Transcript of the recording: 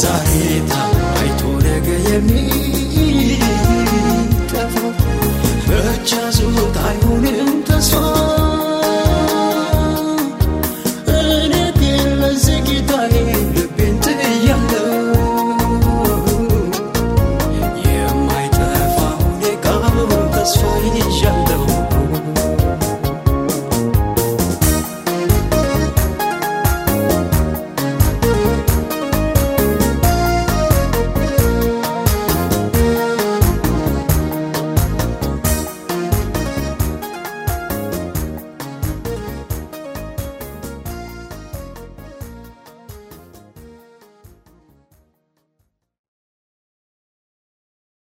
ሳሄታ አይቶ ነገ የሚጠፋ ብቻ ሱት አይሆንም ተስፋ።